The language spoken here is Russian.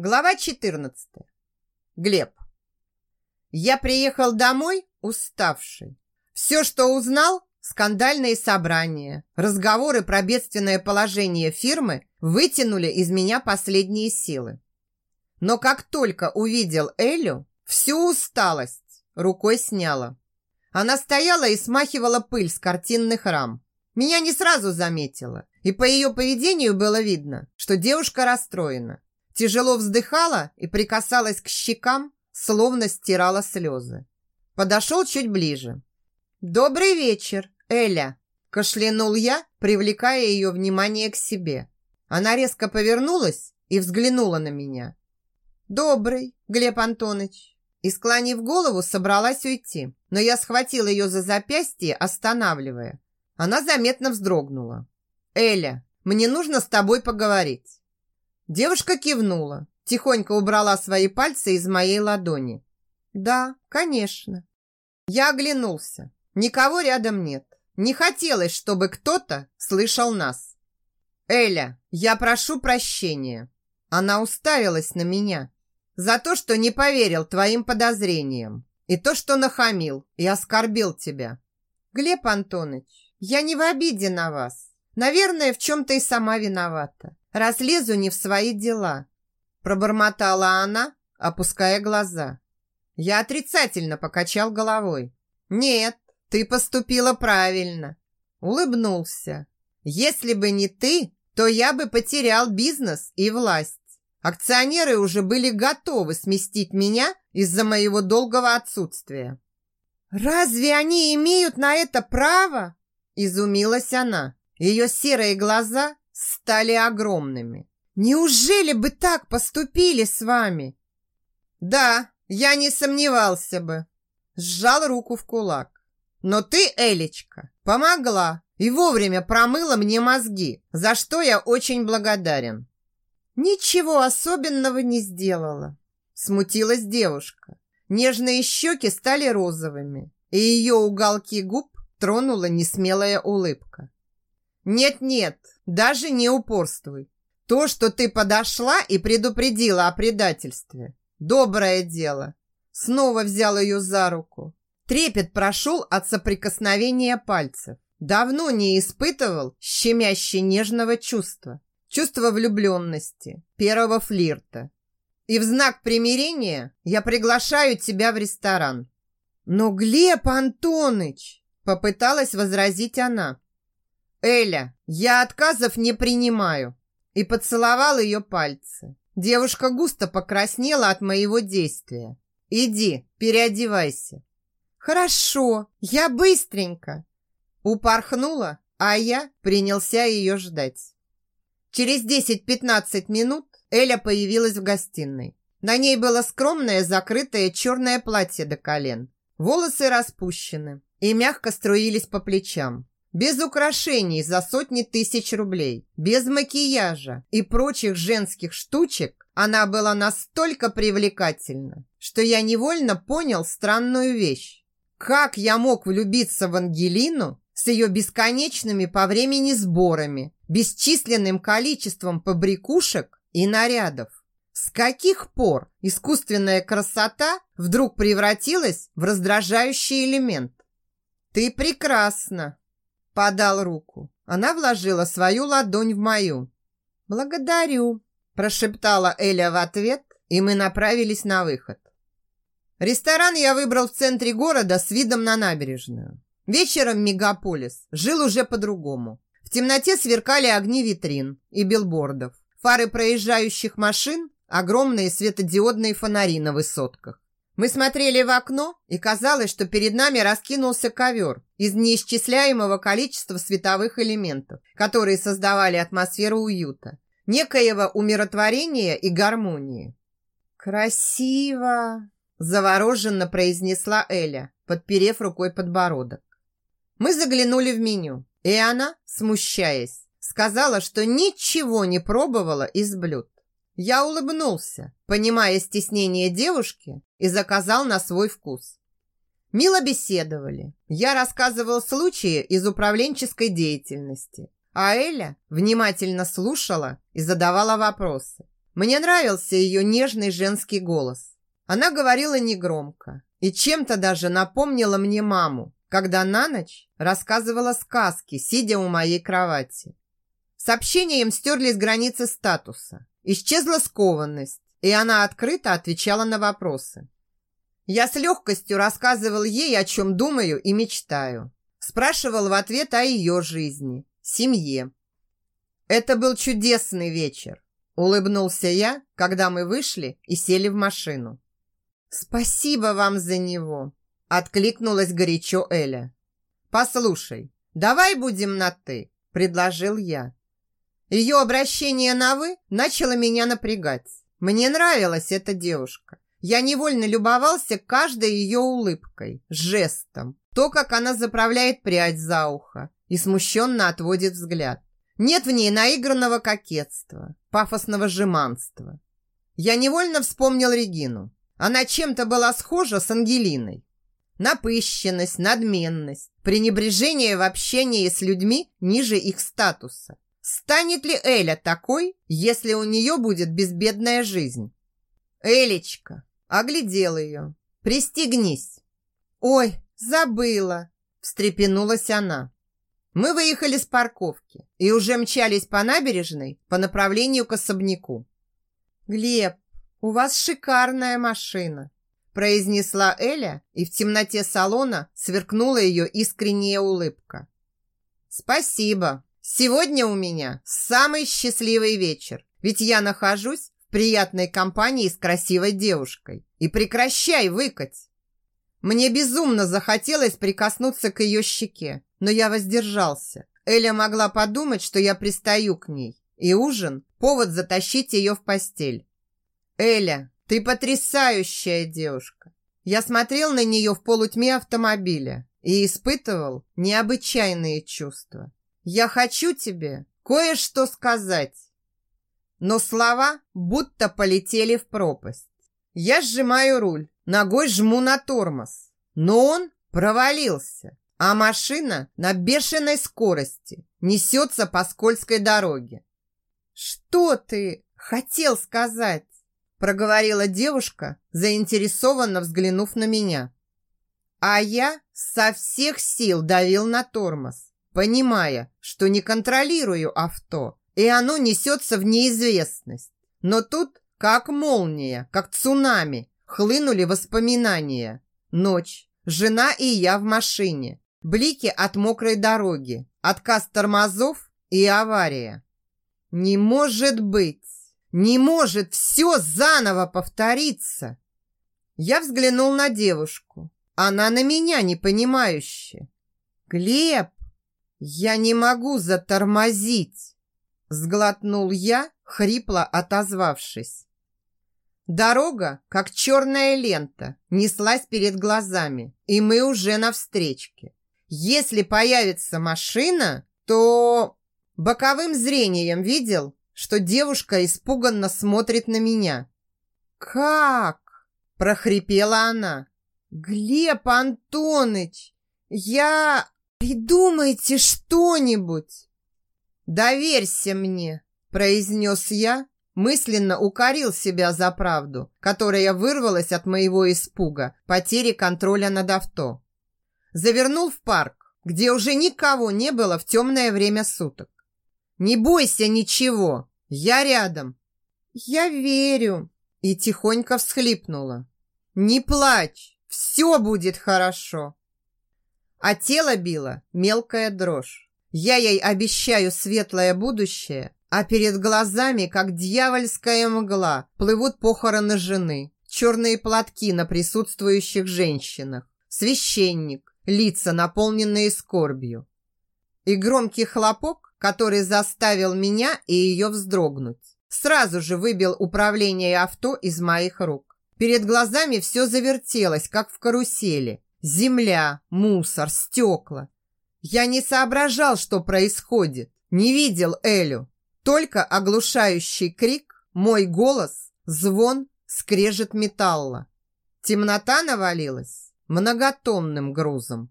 Глава 14. Глеб. Я приехал домой уставший. Все, что узнал, скандальные собрания, разговоры про бедственное положение фирмы вытянули из меня последние силы. Но как только увидел Элю, всю усталость рукой сняла. Она стояла и смахивала пыль с картинных рам. Меня не сразу заметила, и по ее поведению было видно, что девушка расстроена тяжело вздыхала и прикасалась к щекам, словно стирала слезы. Подошел чуть ближе. «Добрый вечер, Эля!» Кашлянул я, привлекая ее внимание к себе. Она резко повернулась и взглянула на меня. «Добрый, Глеб Антонович!» И, склонив голову, собралась уйти, но я схватил ее за запястье, останавливая. Она заметно вздрогнула. «Эля, мне нужно с тобой поговорить». Девушка кивнула, тихонько убрала свои пальцы из моей ладони. «Да, конечно». Я оглянулся. Никого рядом нет. Не хотелось, чтобы кто-то слышал нас. «Эля, я прошу прощения». Она уставилась на меня. «За то, что не поверил твоим подозрениям. И то, что нахамил и оскорбил тебя». «Глеб Антонович, я не в обиде на вас. Наверное, в чем-то и сама виновата раз лезу не в свои дела. Пробормотала она, опуская глаза. Я отрицательно покачал головой. Нет, ты поступила правильно. Улыбнулся. Если бы не ты, то я бы потерял бизнес и власть. Акционеры уже были готовы сместить меня из-за моего долгого отсутствия. «Разве они имеют на это право?» Изумилась она. Ее серые глаза стали огромными. Неужели бы так поступили с вами? Да, я не сомневался бы. Сжал руку в кулак. Но ты, Элечка, помогла и вовремя промыла мне мозги, за что я очень благодарен. Ничего особенного не сделала. Смутилась девушка. Нежные щеки стали розовыми, и ее уголки губ тронула несмелая улыбка. «Нет-нет, даже не упорствуй. То, что ты подошла и предупредила о предательстве, доброе дело. Снова взял ее за руку. Трепет прошел от соприкосновения пальцев. Давно не испытывал щемяще нежного чувства. Чувства влюбленности, первого флирта. И в знак примирения я приглашаю тебя в ресторан. Но Глеб Антоныч, попыталась возразить она. Эля, я отказов не принимаю. И поцеловал ее пальцы. Девушка густо покраснела от моего действия. Иди, переодевайся. Хорошо, я быстренько. Упорхнула, а я принялся ее ждать. Через 10-15 минут Эля появилась в гостиной. На ней было скромное закрытое черное платье до колен. Волосы распущены и мягко струились по плечам. Без украшений за сотни тысяч рублей, без макияжа и прочих женских штучек она была настолько привлекательна, что я невольно понял странную вещь. Как я мог влюбиться в Ангелину с ее бесконечными по времени сборами, бесчисленным количеством побрякушек и нарядов? С каких пор искусственная красота вдруг превратилась в раздражающий элемент? «Ты прекрасна!» Подал руку. Она вложила свою ладонь в мою. «Благодарю», – прошептала Эля в ответ, и мы направились на выход. Ресторан я выбрал в центре города с видом на набережную. Вечером мегаполис жил уже по-другому. В темноте сверкали огни витрин и билбордов, фары проезжающих машин, огромные светодиодные фонари на высотках. Мы смотрели в окно, и казалось, что перед нами раскинулся ковер из неисчисляемого количества световых элементов, которые создавали атмосферу уюта, некоего умиротворения и гармонии. «Красиво!» – завороженно произнесла Эля, подперев рукой подбородок. Мы заглянули в меню, и она, смущаясь, сказала, что ничего не пробовала из блюд. Я улыбнулся, понимая стеснение девушки, и заказал на свой вкус. Мило беседовали. Я рассказывал случаи из управленческой деятельности, а Эля внимательно слушала и задавала вопросы. Мне нравился ее нежный женский голос. Она говорила негромко и чем-то даже напомнила мне маму, когда на ночь рассказывала сказки, сидя у моей кровати. С общением стерлись границы статуса. Исчезла скованность, и она открыто отвечала на вопросы. Я с легкостью рассказывал ей, о чем думаю и мечтаю. Спрашивал в ответ о ее жизни, семье. Это был чудесный вечер. Улыбнулся я, когда мы вышли и сели в машину. «Спасибо вам за него!» Откликнулась горячо Эля. «Послушай, давай будем на «ты», – предложил я. Ее обращение на «вы» начало меня напрягать. Мне нравилась эта девушка. Я невольно любовался каждой ее улыбкой, жестом, то, как она заправляет прядь за ухо и смущенно отводит взгляд. Нет в ней наигранного кокетства, пафосного жеманства. Я невольно вспомнил Регину. Она чем-то была схожа с Ангелиной. Напыщенность, надменность, пренебрежение в общении с людьми ниже их статуса. Станет ли Эля такой, если у нее будет безбедная жизнь? Элечка, оглядел ее. Пристегнись. Ой, забыла, встрепенулась она. Мы выехали с парковки и уже мчались по набережной по направлению к особняку. Глеб, у вас шикарная машина, произнесла Эля, и в темноте салона сверкнула ее искренняя улыбка. Спасибо. Сегодня у меня самый счастливый вечер, ведь я нахожусь в приятной компании с красивой девушкой. И прекращай выкать. Мне безумно захотелось прикоснуться к ее щеке, но я воздержался. Эля могла подумать, что я пристаю к ней, и ужин – повод затащить ее в постель. «Эля, ты потрясающая девушка!» Я смотрел на нее в полутьме автомобиля и испытывал необычайные чувства. «Я хочу тебе кое-что сказать!» Но слова будто полетели в пропасть. Я сжимаю руль, ногой жму на тормоз, но он провалился а машина на бешеной скорости несется по скользкой дороге. «Что ты хотел сказать?» проговорила девушка, заинтересованно взглянув на меня. А я со всех сил давил на тормоз, понимая, что не контролирую авто, и оно несется в неизвестность. Но тут, как молния, как цунами, хлынули воспоминания. Ночь, жена и я в машине, Блики от мокрой дороги, отказ тормозов и авария. Не может быть! Не может все заново повториться! Я взглянул на девушку. Она на меня непонимающе. «Глеб, я не могу затормозить!» Сглотнул я, хрипло отозвавшись. Дорога, как черная лента, неслась перед глазами, и мы уже на встречке. Если появится машина, то... Боковым зрением видел, что девушка испуганно смотрит на меня. «Как?» – прохрипела она. «Глеб Антоныч, я... Придумайте что-нибудь!» «Доверься мне!» – произнес я, мысленно укорил себя за правду, которая вырвалась от моего испуга, потери контроля над авто завернул в парк, где уже никого не было в темное время суток. «Не бойся ничего, я рядом». «Я верю», и тихонько всхлипнула. «Не плачь, все будет хорошо». А тело било мелкая дрожь. Я ей обещаю светлое будущее, а перед глазами, как дьявольская мгла, плывут похороны жены, черные платки на присутствующих женщинах, священник, лица, наполненные скорбью. И громкий хлопок, который заставил меня и ее вздрогнуть, сразу же выбил управление авто из моих рук. Перед глазами все завертелось, как в карусели. Земля, мусор, стекла. Я не соображал, что происходит. Не видел Элю. Только оглушающий крик, мой голос, звон, скрежет металла. Темнота навалилась многотонным грузом.